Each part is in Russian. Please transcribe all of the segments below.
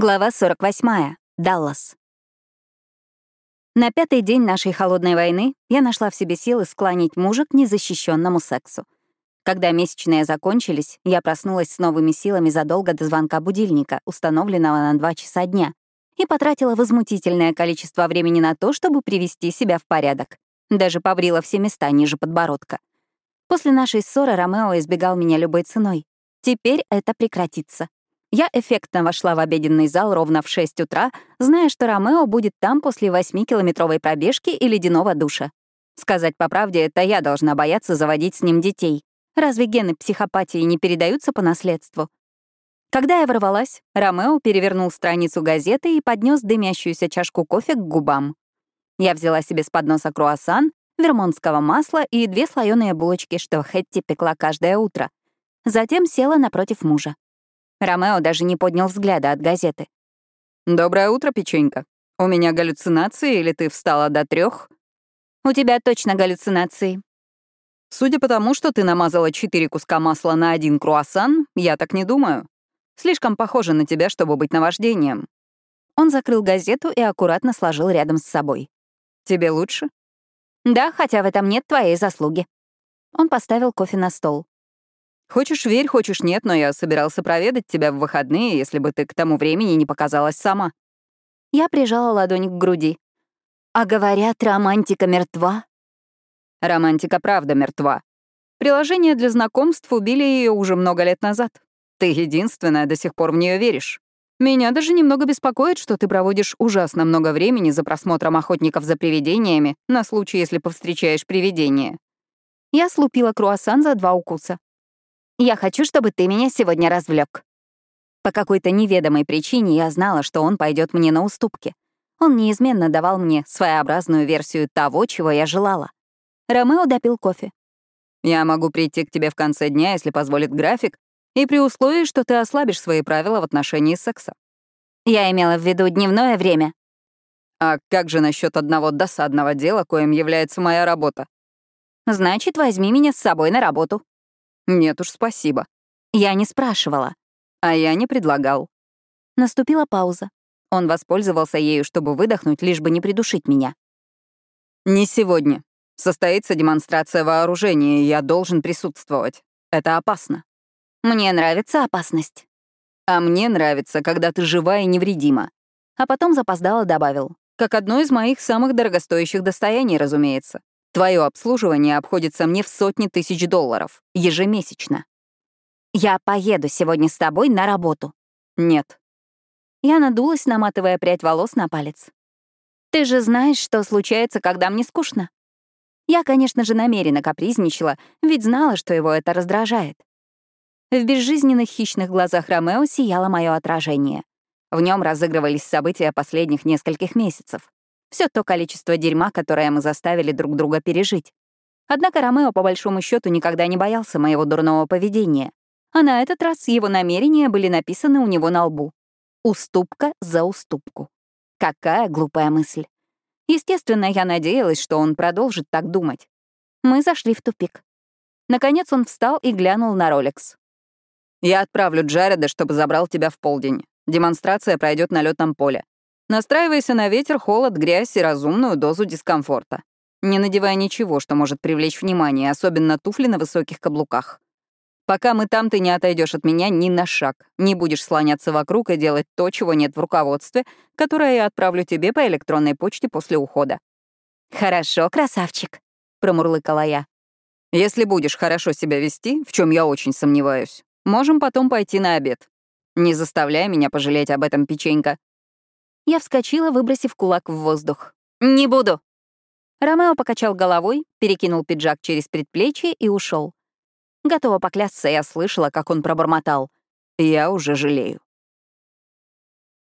Глава 48. Даллас. На пятый день нашей холодной войны я нашла в себе силы склонить мужа к незащищенному сексу. Когда месячные закончились, я проснулась с новыми силами задолго до звонка будильника, установленного на 2 часа дня, и потратила возмутительное количество времени на то, чтобы привести себя в порядок. Даже побрила все места ниже подбородка. После нашей ссоры Ромео избегал меня любой ценой. Теперь это прекратится. Я эффектно вошла в обеденный зал ровно в 6 утра, зная, что Ромео будет там после 8-километровой пробежки и ледяного душа. Сказать по правде, это я должна бояться заводить с ним детей. Разве гены психопатии не передаются по наследству? Когда я ворвалась, Ромео перевернул страницу газеты и поднес дымящуюся чашку кофе к губам. Я взяла себе с подноса круассан, вермонтского масла и две слоеные булочки, что Хэтти пекла каждое утро. Затем села напротив мужа. Ромео даже не поднял взгляда от газеты. «Доброе утро, печенька. У меня галлюцинации или ты встала до трех? «У тебя точно галлюцинации». «Судя по тому, что ты намазала четыре куска масла на один круассан, я так не думаю. Слишком похоже на тебя, чтобы быть наваждением». Он закрыл газету и аккуратно сложил рядом с собой. «Тебе лучше?» «Да, хотя в этом нет твоей заслуги». Он поставил кофе на стол. Хочешь верь, хочешь нет, но я собирался проведать тебя в выходные, если бы ты к тому времени не показалась сама». Я прижала ладонь к груди. «А говорят, романтика мертва?» «Романтика правда мертва. Приложения для знакомств убили ее уже много лет назад. Ты единственная до сих пор в нее веришь. Меня даже немного беспокоит, что ты проводишь ужасно много времени за просмотром охотников за привидениями на случай, если повстречаешь привидение». Я слупила круассан за два укуса. Я хочу, чтобы ты меня сегодня развлек. По какой-то неведомой причине я знала, что он пойдет мне на уступки. Он неизменно давал мне своеобразную версию того, чего я желала. Ромео допил кофе. «Я могу прийти к тебе в конце дня, если позволит график, и при условии, что ты ослабишь свои правила в отношении секса». Я имела в виду дневное время. А как же насчет одного досадного дела, коим является моя работа? Значит, возьми меня с собой на работу. Нет уж, спасибо. Я не спрашивала. А я не предлагал. Наступила пауза. Он воспользовался ею, чтобы выдохнуть, лишь бы не придушить меня. «Не сегодня. Состоится демонстрация вооружения, и я должен присутствовать. Это опасно». «Мне нравится опасность». «А мне нравится, когда ты жива и невредима». А потом запоздало добавил. «Как одно из моих самых дорогостоящих достояний, разумеется. Твое обслуживание обходится мне в сотни тысяч долларов ежемесячно. Я поеду сегодня с тобой на работу. Нет. Я надулась, наматывая прядь волос на палец. Ты же знаешь, что случается, когда мне скучно. Я, конечно же, намеренно капризничала, ведь знала, что его это раздражает. В безжизненных хищных глазах Ромео сияло мое отражение. В нем разыгрывались события последних нескольких месяцев. Все то количество дерьма, которое мы заставили друг друга пережить. Однако Ромео, по большому счету, никогда не боялся моего дурного поведения. А на этот раз его намерения были написаны у него на лбу. Уступка за уступку. Какая глупая мысль. Естественно, я надеялась, что он продолжит так думать. Мы зашли в тупик. Наконец он встал и глянул на Ролекс. «Я отправлю Джареда, чтобы забрал тебя в полдень. Демонстрация пройдет на летном поле. Настраивайся на ветер, холод, грязь и разумную дозу дискомфорта. Не надевай ничего, что может привлечь внимание, особенно туфли на высоких каблуках. Пока мы там, ты не отойдешь от меня ни на шаг, не будешь слоняться вокруг и делать то, чего нет в руководстве, которое я отправлю тебе по электронной почте после ухода. «Хорошо, красавчик», — промурлыкала я. «Если будешь хорошо себя вести, в чем я очень сомневаюсь, можем потом пойти на обед. Не заставляй меня пожалеть об этом, печенька. Я вскочила, выбросив кулак в воздух. «Не буду!» Ромео покачал головой, перекинул пиджак через предплечье и ушел. Готова поклясться, я слышала, как он пробормотал. «Я уже жалею».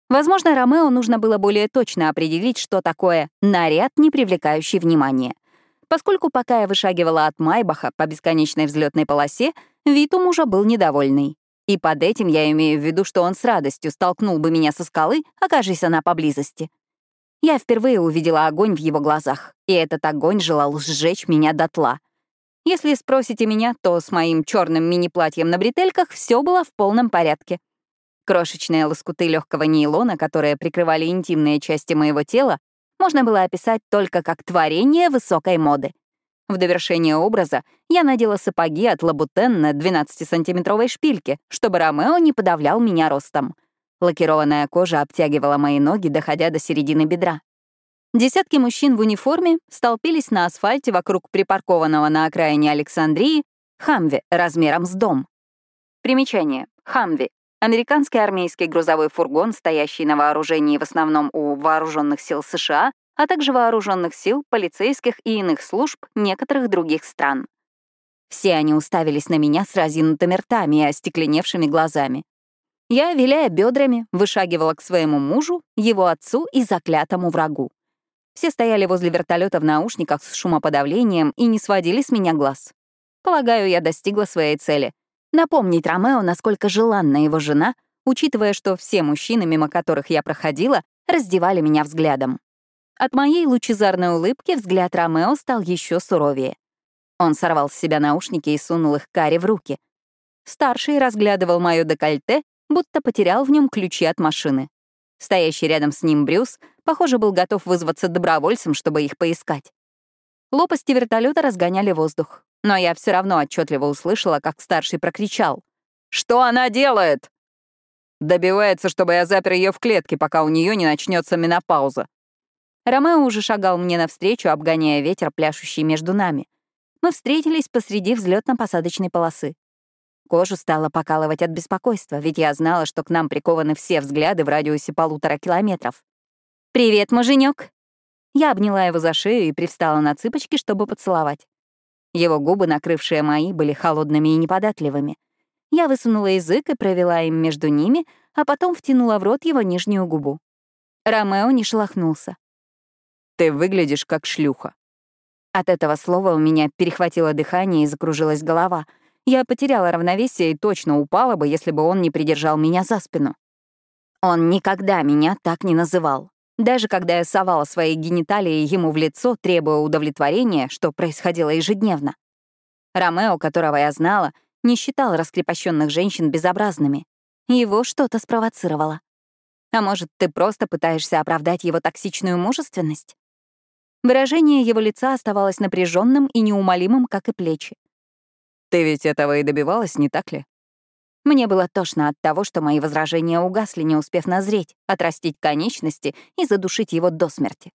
Возможно, Ромео нужно было более точно определить, что такое «наряд, не привлекающий внимания». Поскольку пока я вышагивала от Майбаха по бесконечной взлетной полосе, вид у мужа был недовольный. И под этим я имею в виду, что он с радостью столкнул бы меня со скалы, окажись она поблизости. Я впервые увидела огонь в его глазах, и этот огонь желал сжечь меня дотла. Если спросите меня, то с моим черным мини-платьем на бретельках все было в полном порядке. Крошечные лоскуты легкого нейлона, которые прикрывали интимные части моего тела, можно было описать только как творение высокой моды. В довершение образа я надела сапоги от Лабутен на 12-сантиметровой шпильке, чтобы Ромео не подавлял меня ростом. Лакированная кожа обтягивала мои ноги, доходя до середины бедра. Десятки мужчин в униформе столпились на асфальте вокруг припаркованного на окраине Александрии Хамви размером с дом. Примечание. Хамви Американский армейский грузовой фургон, стоящий на вооружении в основном у вооруженных сил США, а также вооруженных сил, полицейских и иных служб некоторых других стран. Все они уставились на меня с разинутыми ртами и остекленевшими глазами. Я, виляя бедрами, вышагивала к своему мужу, его отцу и заклятому врагу. Все стояли возле вертолета в наушниках с шумоподавлением и не сводили с меня глаз. Полагаю, я достигла своей цели — Напомнить Ромео, насколько желанна его жена, учитывая, что все мужчины, мимо которых я проходила, раздевали меня взглядом. От моей лучезарной улыбки взгляд Ромео стал еще суровее. Он сорвал с себя наушники и сунул их Каре в руки. Старший разглядывал мое декольте, будто потерял в нем ключи от машины. Стоящий рядом с ним Брюс, похоже, был готов вызваться добровольцем, чтобы их поискать. Лопасти вертолета разгоняли воздух но я все равно отчетливо услышала, как старший прокричал. «Что она делает?» «Добивается, чтобы я запер ее в клетке, пока у нее не начнется менопауза». Ромео уже шагал мне навстречу, обгоняя ветер, пляшущий между нами. Мы встретились посреди взлетно-посадочной полосы. Кожу стало покалывать от беспокойства, ведь я знала, что к нам прикованы все взгляды в радиусе полутора километров. «Привет, муженек!» Я обняла его за шею и привстала на цыпочки, чтобы поцеловать. Его губы, накрывшие мои, были холодными и неподатливыми. Я высунула язык и провела им между ними, а потом втянула в рот его нижнюю губу. Ромео не шелохнулся. «Ты выглядишь как шлюха». От этого слова у меня перехватило дыхание и закружилась голова. Я потеряла равновесие и точно упала бы, если бы он не придержал меня за спину. Он никогда меня так не называл. Даже когда я совала свои гениталии ему в лицо, требуя удовлетворения, что происходило ежедневно. Ромео, которого я знала, не считал раскрепощенных женщин безобразными. Его что-то спровоцировало. А может, ты просто пытаешься оправдать его токсичную мужественность? Выражение его лица оставалось напряженным и неумолимым, как и плечи. «Ты ведь этого и добивалась, не так ли?» Мне было тошно от того, что мои возражения угасли, не успев назреть, отрастить конечности и задушить его до смерти.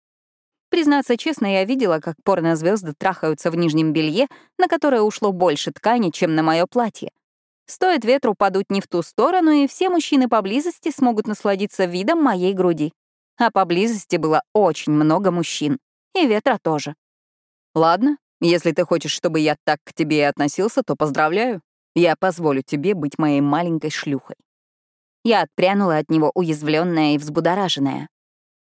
Признаться честно, я видела, как порнозвезды трахаются в нижнем белье, на которое ушло больше ткани, чем на мое платье. Стоит ветру подуть не в ту сторону, и все мужчины поблизости смогут насладиться видом моей груди. А поблизости было очень много мужчин. И ветра тоже. Ладно, если ты хочешь, чтобы я так к тебе и относился, то поздравляю. Я позволю тебе быть моей маленькой шлюхой». Я отпрянула от него уязвленная и взбудораженная.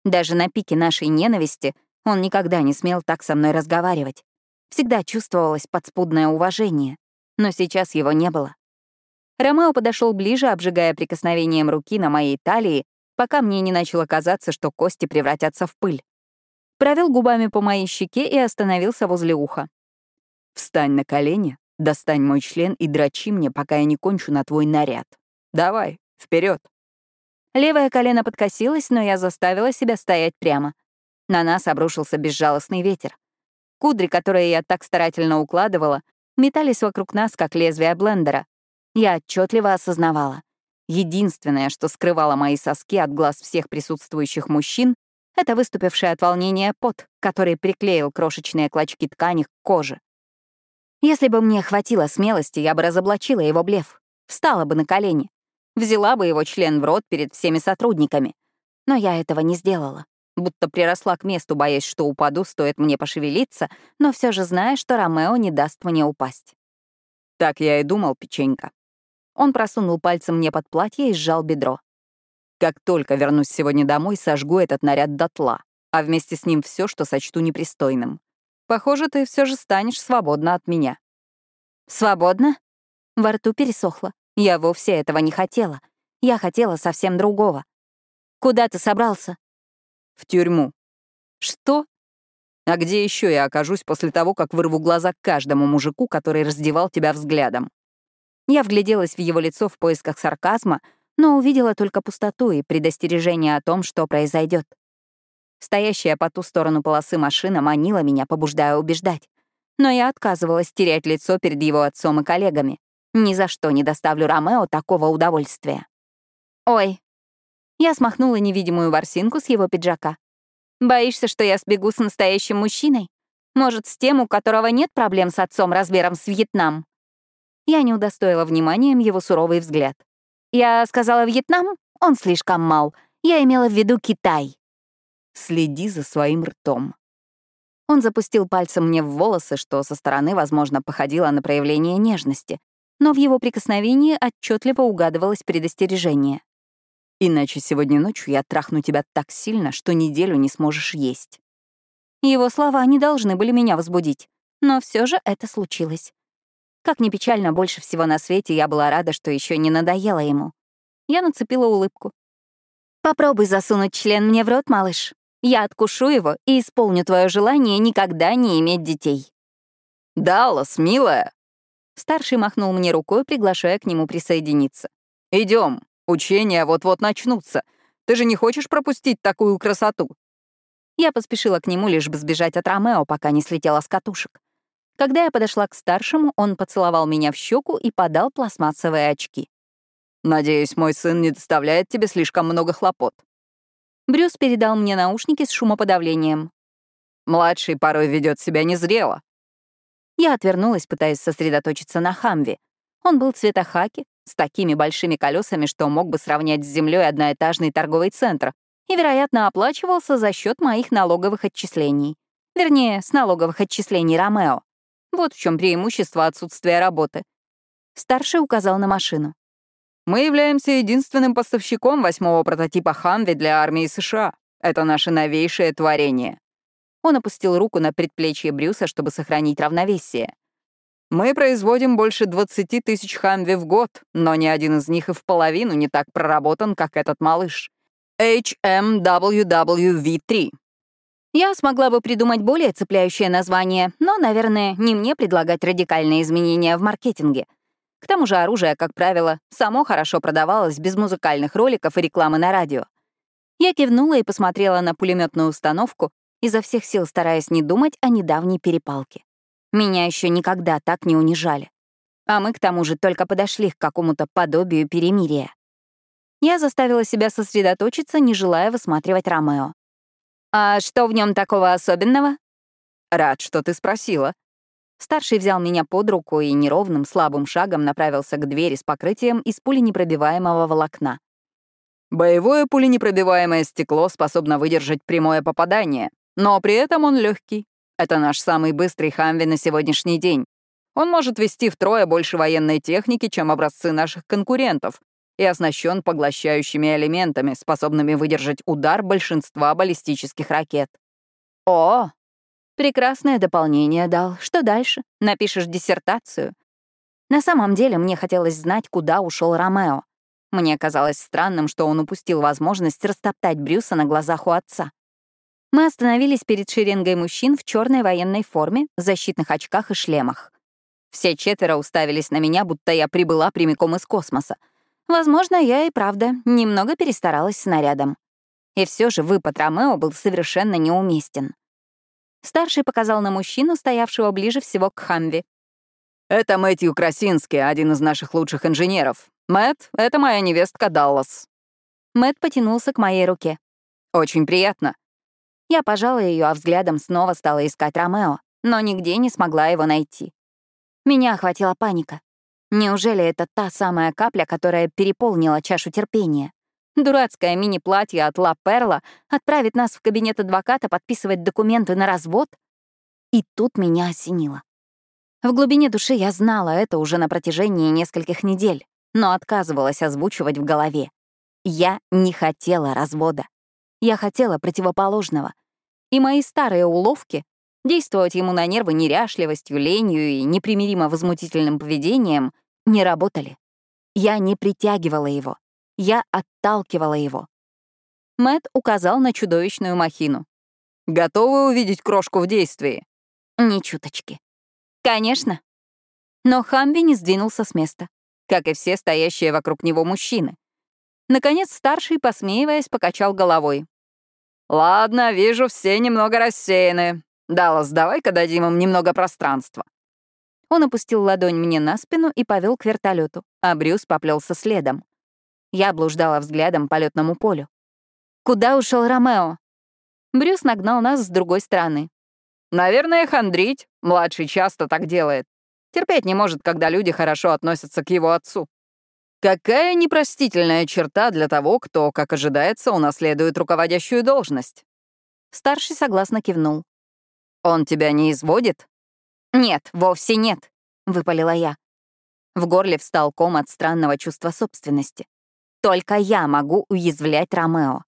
Даже на пике нашей ненависти он никогда не смел так со мной разговаривать. Всегда чувствовалось подспудное уважение, но сейчас его не было. Ромео подошел ближе, обжигая прикосновением руки на моей талии, пока мне не начало казаться, что кости превратятся в пыль. Провел губами по моей щеке и остановился возле уха. «Встань на колени Достань мой член и дрочи мне, пока я не кончу на твой наряд. Давай, вперед. Левое колено подкосилось, но я заставила себя стоять прямо. На нас обрушился безжалостный ветер. Кудри, которые я так старательно укладывала, метались вокруг нас, как лезвие блендера. Я отчетливо осознавала. Единственное, что скрывало мои соски от глаз всех присутствующих мужчин, это выступивший от волнения пот, который приклеил крошечные клочки ткани к коже. Если бы мне хватило смелости, я бы разоблачила его блеф, встала бы на колени, взяла бы его член в рот перед всеми сотрудниками. Но я этого не сделала, будто приросла к месту, боясь, что упаду, стоит мне пошевелиться, но все же зная, что Ромео не даст мне упасть. Так я и думал, печенька. Он просунул пальцем мне под платье и сжал бедро. Как только вернусь сегодня домой, сожгу этот наряд дотла, а вместе с ним все, что сочту непристойным. Похоже, ты все же станешь свободна от меня». «Свободна?» Во рту пересохло. Я вовсе этого не хотела. Я хотела совсем другого. «Куда ты собрался?» «В тюрьму». «Что?» «А где еще я окажусь после того, как вырву глаза каждому мужику, который раздевал тебя взглядом?» Я вгляделась в его лицо в поисках сарказма, но увидела только пустоту и предостережение о том, что произойдет. Стоящая по ту сторону полосы машина манила меня, побуждая убеждать. Но я отказывалась терять лицо перед его отцом и коллегами. Ни за что не доставлю Ромео такого удовольствия. «Ой». Я смахнула невидимую ворсинку с его пиджака. «Боишься, что я сбегу с настоящим мужчиной? Может, с тем, у которого нет проблем с отцом размером с Вьетнам?» Я не удостоила вниманием его суровый взгляд. «Я сказала Вьетнам? Он слишком мал. Я имела в виду Китай». Следи за своим ртом. Он запустил пальцем мне в волосы, что со стороны, возможно, походило на проявление нежности, но в его прикосновении отчетливо угадывалось предостережение. «Иначе сегодня ночью я трахну тебя так сильно, что неделю не сможешь есть». Его слова не должны были меня возбудить, но все же это случилось. Как ни печально, больше всего на свете я была рада, что еще не надоело ему. Я нацепила улыбку. «Попробуй засунуть член мне в рот, малыш. Я откушу его и исполню твое желание никогда не иметь детей». «Даллас, милая!» Старший махнул мне рукой, приглашая к нему присоединиться. Идем, учения вот-вот начнутся. Ты же не хочешь пропустить такую красоту?» Я поспешила к нему, лишь бы сбежать от Ромео, пока не слетела с катушек. Когда я подошла к старшему, он поцеловал меня в щеку и подал пластмассовые очки. «Надеюсь, мой сын не доставляет тебе слишком много хлопот». Брюс передал мне наушники с шумоподавлением. «Младший порой ведет себя незрело». Я отвернулась, пытаясь сосредоточиться на Хамве. Он был цвета хаки, с такими большими колесами, что мог бы сравнять с землей одноэтажный торговый центр, и, вероятно, оплачивался за счет моих налоговых отчислений. Вернее, с налоговых отчислений Ромео. Вот в чем преимущество отсутствия работы. Старший указал на машину. Мы являемся единственным поставщиком восьмого прототипа Хамви для армии США. Это наше новейшее творение». Он опустил руку на предплечье Брюса, чтобы сохранить равновесие. «Мы производим больше 20 тысяч Хамви в год, но ни один из них и в половину не так проработан, как этот малыш. HMWWV-3. Я смогла бы придумать более цепляющее название, но, наверное, не мне предлагать радикальные изменения в маркетинге — к тому же оружие, как правило, само хорошо продавалось без музыкальных роликов и рекламы на радио. Я кивнула и посмотрела на пулеметную установку, изо всех сил стараясь не думать о недавней перепалке. Меня еще никогда так не унижали. А мы, к тому же, только подошли к какому-то подобию перемирия. Я заставила себя сосредоточиться, не желая высматривать Ромео. «А что в нем такого особенного?» «Рад, что ты спросила», Старший взял меня под руку и неровным, слабым шагом направился к двери с покрытием из пуленепробиваемого волокна. Боевое пуленепробиваемое стекло способно выдержать прямое попадание, но при этом он легкий. Это наш самый быстрый Хамви на сегодняшний день. Он может вести втрое больше военной техники, чем образцы наших конкурентов, и оснащен поглощающими элементами, способными выдержать удар большинства баллистических ракет. О, Прекрасное дополнение дал. Что дальше? Напишешь диссертацию? На самом деле мне хотелось знать, куда ушел Ромео. Мне казалось странным, что он упустил возможность растоптать Брюса на глазах у отца. Мы остановились перед шеренгой мужчин в черной военной форме, защитных очках и шлемах. Все четверо уставились на меня, будто я прибыла прямиком из космоса. Возможно, я и правда немного перестаралась с нарядом. И все же выпад Ромео был совершенно неуместен. Старший показал на мужчину, стоявшего ближе всего к Хамви. «Это Мэтью Красинский, один из наших лучших инженеров. Мэт, это моя невестка Даллас». Мэт потянулся к моей руке. «Очень приятно». Я пожала ее, а взглядом снова стала искать Ромео, но нигде не смогла его найти. Меня охватила паника. Неужели это та самая капля, которая переполнила чашу терпения? Дурацкое мини-платье от Ла Перла отправит нас в кабинет адвоката подписывать документы на развод? И тут меня осенило. В глубине души я знала это уже на протяжении нескольких недель, но отказывалась озвучивать в голове. Я не хотела развода. Я хотела противоположного. И мои старые уловки — действовать ему на нервы неряшливостью, ленью и непримиримо возмутительным поведением — не работали. Я не притягивала его. Я отталкивала его. Мэт указал на чудовищную махину. «Готовы увидеть крошку в действии?» «Ни чуточки». «Конечно». Но Хамби не сдвинулся с места, как и все стоящие вокруг него мужчины. Наконец старший, посмеиваясь, покачал головой. «Ладно, вижу, все немного рассеяны. Даллас, давай-ка дадим им немного пространства». Он опустил ладонь мне на спину и повел к вертолету, а Брюс поплелся следом. Я блуждала взглядом по летному полю. Куда ушел Ромео? Брюс нагнал нас с другой стороны. «Наверное, хандрить. Младший часто так делает. Терпеть не может, когда люди хорошо относятся к его отцу. Какая непростительная черта для того, кто, как ожидается, унаследует руководящую должность. Старший согласно кивнул. «Он тебя не изводит?» «Нет, вовсе нет», — выпалила я. В горле встал ком от странного чувства собственности. Только я могу уязвлять Ромео.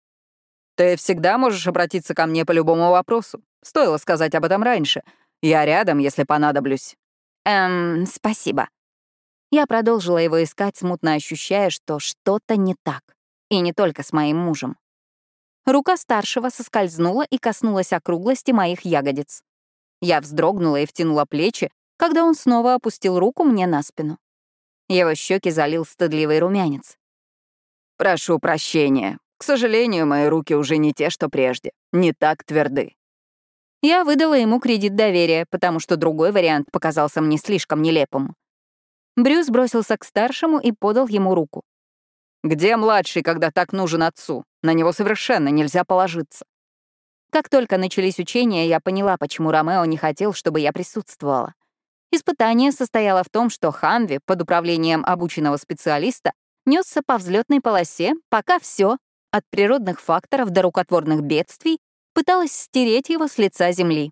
«Ты всегда можешь обратиться ко мне по любому вопросу. Стоило сказать об этом раньше. Я рядом, если понадоблюсь». «Эм, спасибо». Я продолжила его искать, смутно ощущая, что что-то не так. И не только с моим мужем. Рука старшего соскользнула и коснулась округлости моих ягодиц. Я вздрогнула и втянула плечи, когда он снова опустил руку мне на спину. Его щеки залил стыдливый румянец. «Прошу прощения. К сожалению, мои руки уже не те, что прежде. Не так тверды». Я выдала ему кредит доверия, потому что другой вариант показался мне слишком нелепым. Брюс бросился к старшему и подал ему руку. «Где младший, когда так нужен отцу? На него совершенно нельзя положиться». Как только начались учения, я поняла, почему Ромео не хотел, чтобы я присутствовала. Испытание состояло в том, что Хамви под управлением обученного специалиста несся по взлетной полосе, пока все, от природных факторов до рукотворных бедствий, пыталось стереть его с лица земли.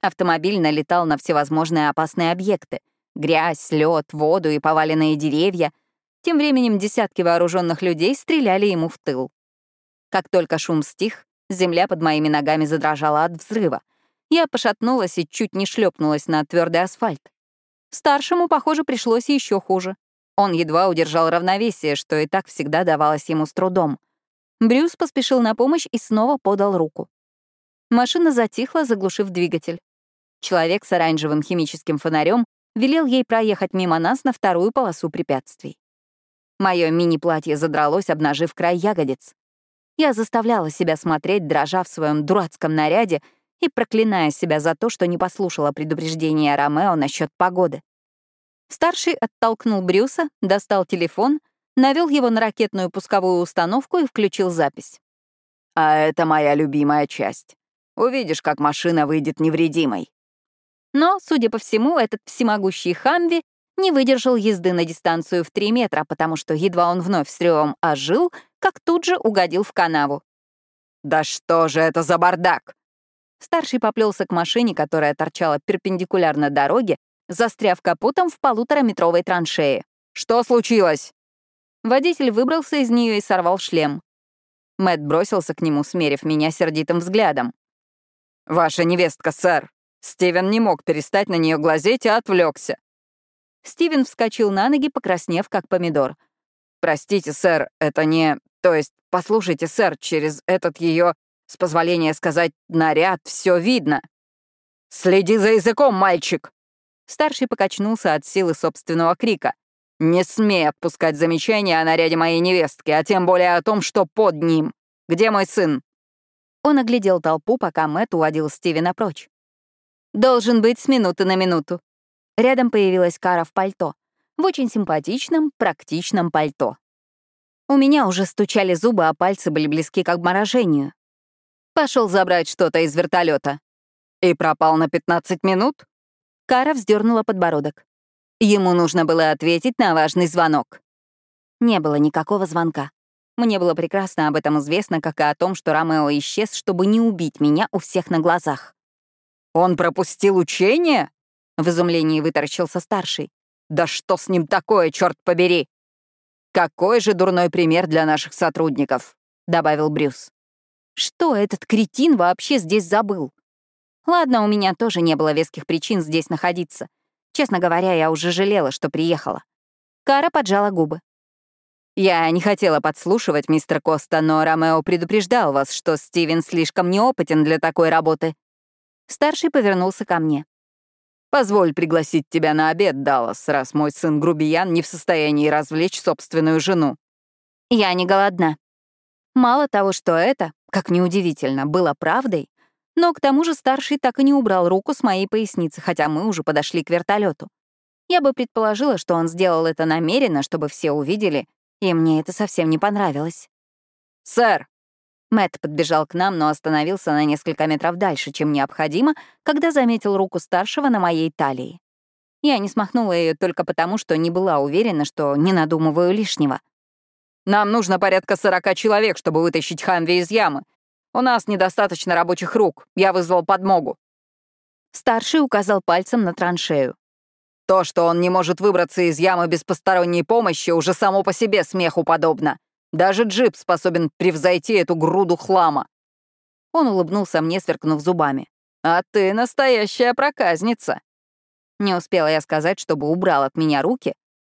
Автомобиль налетал на всевозможные опасные объекты — грязь, лед, воду и поваленные деревья. Тем временем десятки вооруженных людей стреляли ему в тыл. Как только шум стих, земля под моими ногами задрожала от взрыва. Я пошатнулась и чуть не шлепнулась на твердый асфальт. Старшему, похоже, пришлось еще хуже. Он едва удержал равновесие, что и так всегда давалось ему с трудом. Брюс поспешил на помощь и снова подал руку. Машина затихла, заглушив двигатель. Человек с оранжевым химическим фонарем велел ей проехать мимо нас на вторую полосу препятствий. Мое мини-платье задралось, обнажив край ягодиц. Я заставляла себя смотреть, дрожа в своем дурацком наряде и проклиная себя за то, что не послушала предупреждения Ромео насчет погоды. Старший оттолкнул Брюса, достал телефон, навел его на ракетную пусковую установку и включил запись. «А это моя любимая часть. Увидишь, как машина выйдет невредимой. Но, судя по всему, этот всемогущий Хамви не выдержал езды на дистанцию в 3 метра, потому что едва он вновь с ревом ожил, как тут же угодил в канаву. «Да что же это за бардак?» Старший поплелся к машине, которая торчала перпендикулярно дороге, застряв капотом в полутораметровой траншее. «Что случилось?» Водитель выбрался из нее и сорвал шлем. Мэт бросился к нему, смерив меня сердитым взглядом. «Ваша невестка, сэр. Стивен не мог перестать на нее глазеть и отвлекся. Стивен вскочил на ноги, покраснев, как помидор. «Простите, сэр, это не... То есть, послушайте, сэр, через этот ее, с позволения сказать, наряд все видно. Следи за языком, мальчик!» Старший покачнулся от силы собственного крика. «Не смей отпускать замечания о наряде моей невестки, а тем более о том, что под ним. Где мой сын?» Он оглядел толпу, пока Мэтт уводил Стивена прочь. «Должен быть с минуты на минуту». Рядом появилась Кара в пальто. В очень симпатичном, практичном пальто. У меня уже стучали зубы, а пальцы были близки к обморожению. Пошел забрать что-то из вертолета. «И пропал на 15 минут?» Кара вздернула подбородок. Ему нужно было ответить на важный звонок. Не было никакого звонка. Мне было прекрасно об этом известно, как и о том, что Ромео исчез, чтобы не убить меня у всех на глазах. «Он пропустил учение?» — в изумлении вытаращился старший. «Да что с ним такое, черт побери!» «Какой же дурной пример для наших сотрудников», — добавил Брюс. «Что этот кретин вообще здесь забыл?» Ладно, у меня тоже не было веских причин здесь находиться. Честно говоря, я уже жалела, что приехала. Кара поджала губы. «Я не хотела подслушивать, мистер Коста, но Ромео предупреждал вас, что Стивен слишком неопытен для такой работы». Старший повернулся ко мне. «Позволь пригласить тебя на обед, Даллас, раз мой сын грубиян не в состоянии развлечь собственную жену». Я не голодна. Мало того, что это, как неудивительно, было правдой, но к тому же старший так и не убрал руку с моей поясницы, хотя мы уже подошли к вертолету. Я бы предположила, что он сделал это намеренно, чтобы все увидели, и мне это совсем не понравилось. «Сэр!» Мэт подбежал к нам, но остановился на несколько метров дальше, чем необходимо, когда заметил руку старшего на моей талии. Я не смахнула ее только потому, что не была уверена, что не надумываю лишнего. «Нам нужно порядка сорока человек, чтобы вытащить Хамви из ямы. У нас недостаточно рабочих рук. Я вызвал подмогу». Старший указал пальцем на траншею. То, что он не может выбраться из ямы без посторонней помощи, уже само по себе смеху подобно. Даже джип способен превзойти эту груду хлама. Он улыбнулся мне, сверкнув зубами. «А ты настоящая проказница!» Не успела я сказать, чтобы убрал от меня руки.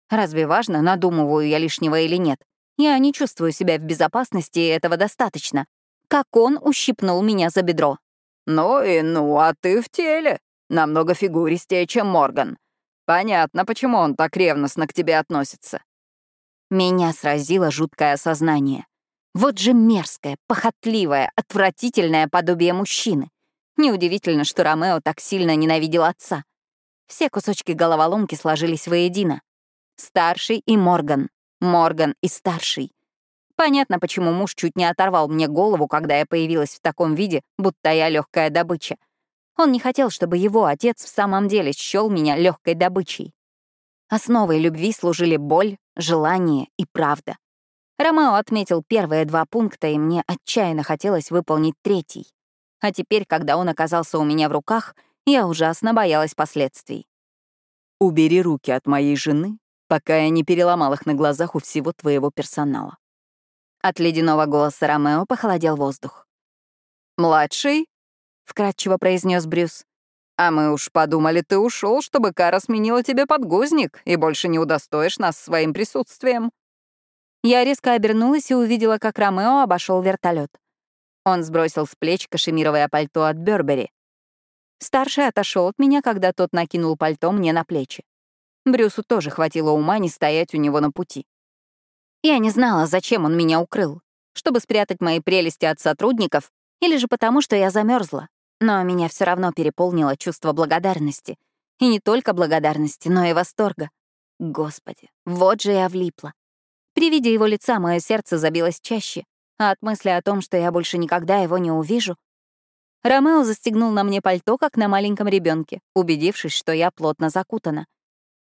Разве важно, надумываю я лишнего или нет? Я не чувствую себя в безопасности, и этого достаточно. Как он ущипнул меня за бедро. «Ну и ну, а ты в теле. Намного фигуристее, чем Морган. Понятно, почему он так ревностно к тебе относится. Меня сразило жуткое осознание. Вот же мерзкое, похотливое, отвратительное подобие мужчины. Неудивительно, что Ромео так сильно ненавидел отца. Все кусочки головоломки сложились воедино. Старший и Морган. Морган и старший. Понятно, почему муж чуть не оторвал мне голову, когда я появилась в таком виде, будто я легкая добыча. Он не хотел, чтобы его отец в самом деле счел меня легкой добычей. Основой любви служили боль, желание и правда. Ромео отметил первые два пункта, и мне отчаянно хотелось выполнить третий. А теперь, когда он оказался у меня в руках, я ужасно боялась последствий. «Убери руки от моей жены, пока я не переломал их на глазах у всего твоего персонала». От ледяного голоса Ромео похолодел воздух. «Младший?» — вкратчиво произнес Брюс. «А мы уж подумали, ты ушел, чтобы Кара сменила тебе подгузник и больше не удостоишь нас своим присутствием». Я резко обернулась и увидела, как Ромео обошел вертолет. Он сбросил с плеч кашемировое пальто от Бёрбери. Старший отошел от меня, когда тот накинул пальто мне на плечи. Брюсу тоже хватило ума не стоять у него на пути. Я не знала, зачем он меня укрыл. Чтобы спрятать мои прелести от сотрудников или же потому, что я замерзла. Но меня все равно переполнило чувство благодарности. И не только благодарности, но и восторга. Господи, вот же я влипла. При виде его лица мое сердце забилось чаще, а от мысли о том, что я больше никогда его не увижу... Ромео застегнул на мне пальто, как на маленьком ребенке, убедившись, что я плотно закутана.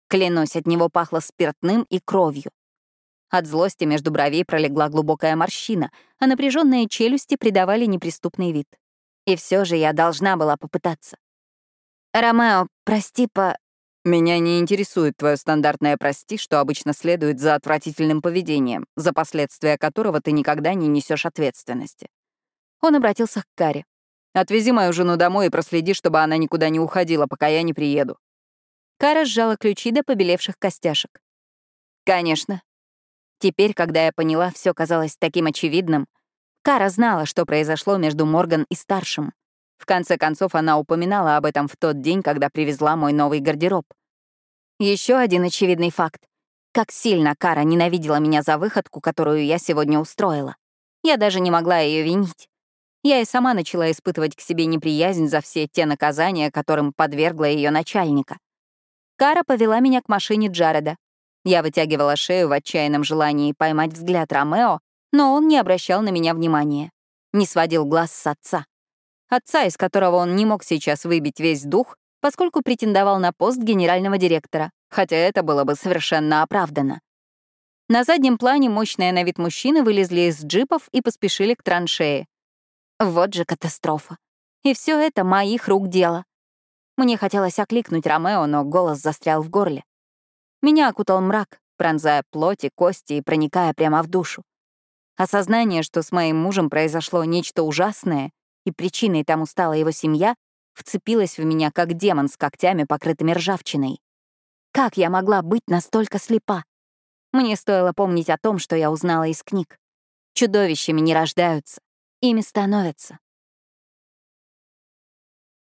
Клянусь, от него пахло спиртным и кровью. От злости между бровей пролегла глубокая морщина, а напряженные челюсти придавали неприступный вид. И все же я должна была попытаться. «Ромео, прости по...» «Меня не интересует твое стандартное «прости», что обычно следует за отвратительным поведением, за последствия которого ты никогда не несешь ответственности». Он обратился к Каре. «Отвези мою жену домой и проследи, чтобы она никуда не уходила, пока я не приеду». Кара сжала ключи до побелевших костяшек. «Конечно, Теперь, когда я поняла, все казалось таким очевидным. Кара знала, что произошло между Морган и старшим. В конце концов, она упоминала об этом в тот день, когда привезла мой новый гардероб. Еще один очевидный факт. Как сильно Кара ненавидела меня за выходку, которую я сегодня устроила. Я даже не могла ее винить. Я и сама начала испытывать к себе неприязнь за все те наказания, которым подвергла ее начальника. Кара повела меня к машине Джареда, я вытягивала шею в отчаянном желании поймать взгляд Ромео, но он не обращал на меня внимания. Не сводил глаз с отца. Отца, из которого он не мог сейчас выбить весь дух, поскольку претендовал на пост генерального директора, хотя это было бы совершенно оправдано. На заднем плане мощные на вид мужчины вылезли из джипов и поспешили к траншее. Вот же катастрофа. И все это моих рук дело. Мне хотелось окликнуть Ромео, но голос застрял в горле. Меня окутал мрак, пронзая плоть и кости и проникая прямо в душу. Осознание, что с моим мужем произошло нечто ужасное, и причиной тому стала его семья, вцепилось в меня, как демон с когтями, покрытыми ржавчиной. Как я могла быть настолько слепа? Мне стоило помнить о том, что я узнала из книг. Чудовищами не рождаются, ими становятся.